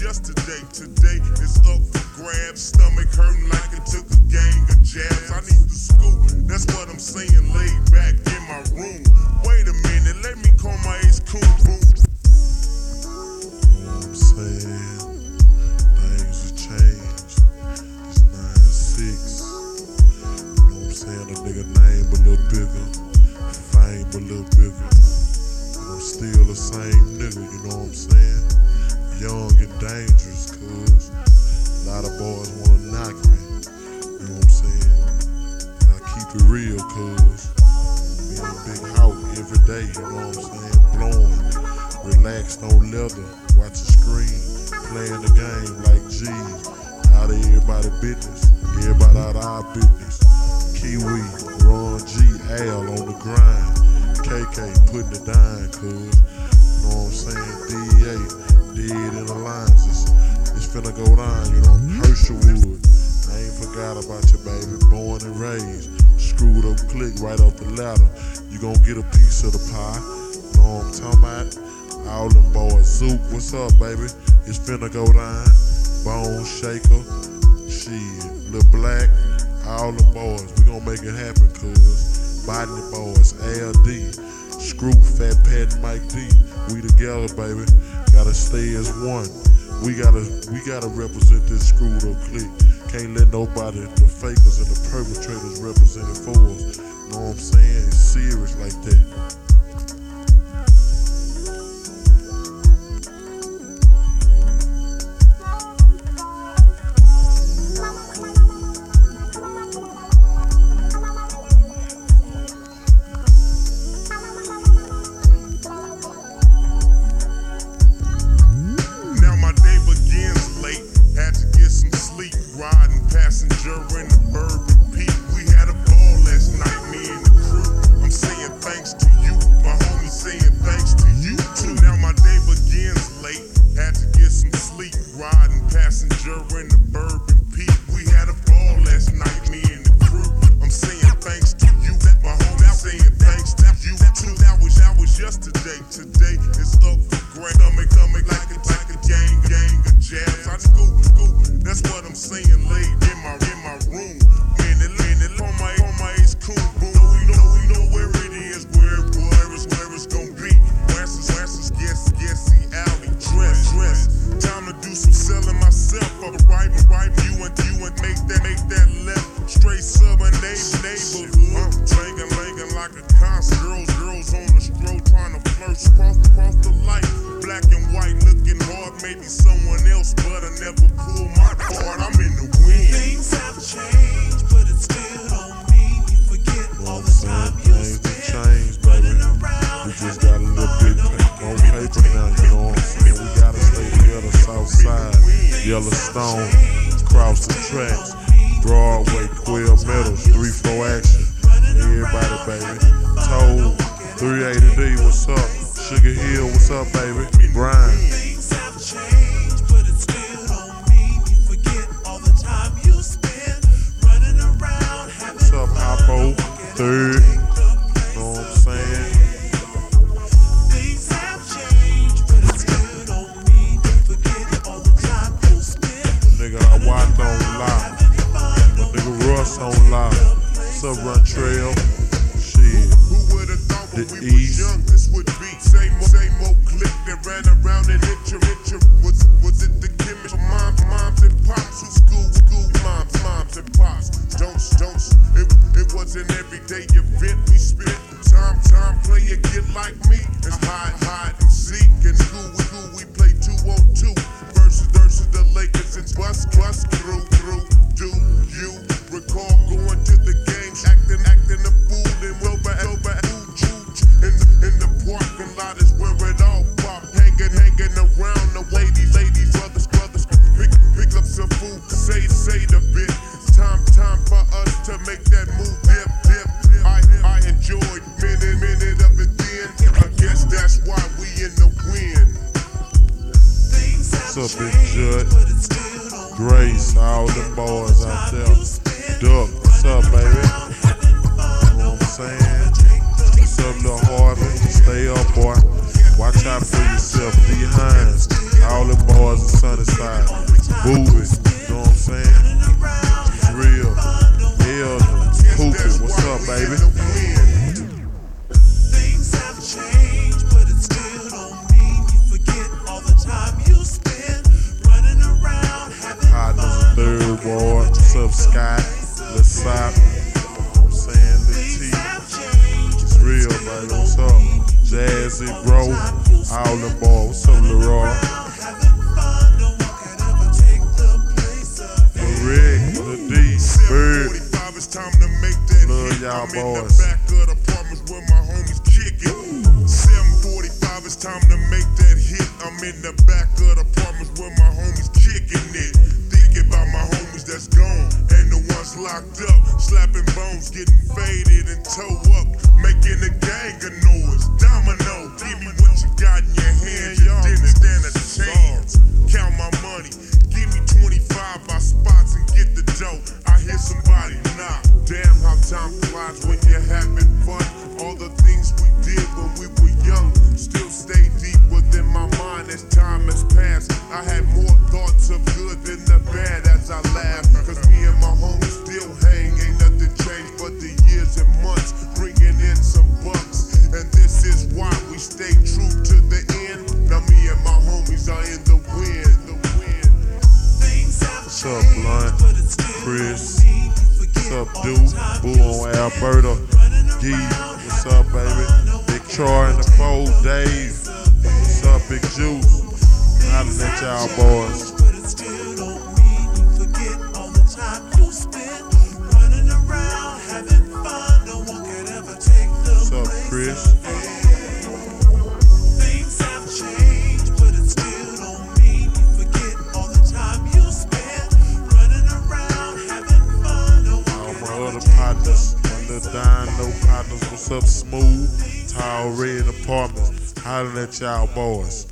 today is up for grabs. Stomach hurting like it took a gang of jabs. I need the scoop, that's what I'm saying. Laid back in my room. Wait a minute, let me call my ace coon boom. I'm saying things have changed. It's nine six. You know what I'm saying? A nigga name a little bigger, fame a little bigger. But I'm still the same nigga. You know what I'm saying? Young and dangerous, cuz a lot of boys wanna knock me. You know what I'm saying? But I keep it real, cuz me and Big Hawk every day. You know what I'm saying? Blowing relaxed on leather, watch the screen, playing the game like G's. Out of everybody business, everybody out of our business. Kiwi, Ron G, Al on the grind. KK putting it down, cuz. Finna go down, you know, Herschelwood. I ain't forgot about you, baby. Born and raised. Screwed up click right off the ladder. You gon' get a piece of the pie. Know what I'm talking about? All them boys. Zook, what's up, baby? It's finna go down. Bone shaker. Shit. Lil Black. All them boys. We gon' make it happen, cuz. Botany boys. ALD. Fat Pat, and Mike D. We together, baby. Gotta stay as one. We gotta, we gotta represent this screwed up click. Can't let nobody, the fakers and the perpetrators represent it for us. Know what I'm saying? It's serious Today is up for grabs. Stomach, stomach like a like a gang, gang of jabs. I scoop, scoop. That's what I'm saying. Laid in my in my room. Minute, minute on my on my ace coon boom. Know we know we know where it is, where where it's where it's gonna be. Wes's Wes's guess guessy alley dress dress. Time to do some selling myself. Up right right you and you and make that make that left straight southern neighbor neighbor. Uh, Banging, banging like a concert. Girls, across, across the light. Black and white looking hard. Maybe someone else, but I never pull my card. I'm in the wind. Things have changed, but it still don't mean you forget all the time you spent running around. We just got a little bit on paper now, you know what I'm saying? We gotta stay together, South Side, Yellowstone, across the tracks, Broadway, Quail Meadows, 3-4 action. Everybody, baby. Told, 380D, what's up? Sugar Hill, what's up, baby? Brian, Things have changed, but it still don't mean you forget all the time you spent running around. what's up? Third, know what I'm saying? Things have changed, but it still don't mean you forget all the time you spent. Nigga, I watch on live. My nigga Russ on live. What's up, Run Trail? Shit. Who would've thought when The we East. was young this would be same old, same old clique that ran around and hit your, hit your. Was, was it the chemist? Moms, moms and pops who school, school moms, moms and pops. Don't, don't. It, it was an everyday event we spent. Time, time, play it, get like me. It's hide, hide and seek. In school, we, school, we play two on two. Versus, versus the Lakers and bust, bust through, up, Big Judd, Grace, all the boys out there. Duck, what's up, baby? You know what I'm saying? What's up, little Harvey? Stay up, boy. Watch out for yourself. D Hines, all the boys in Sunnyside. Boobies. Right, what's up? Jazzy, bro. All the ball? balls, some the raw. Rick, the D, Bird. Love y'all boys. Time to make that hit. I'm in the back of the apartments where my homies kicking it. Thinking about my homies that's gone and the ones locked up. Slapping bones, getting faded and towed. when you're having fun. All the things we did when we were young still stay deep within my mind as time has passed. I had more. What's up, dude? Boo on Alberta. Gee, what's up, baby? Big Char in the fold, Dave. What's up, Big Juice? Holla at y'all boys. partners, what's up, smooth? Tile red apartments, hollering at y'all boys.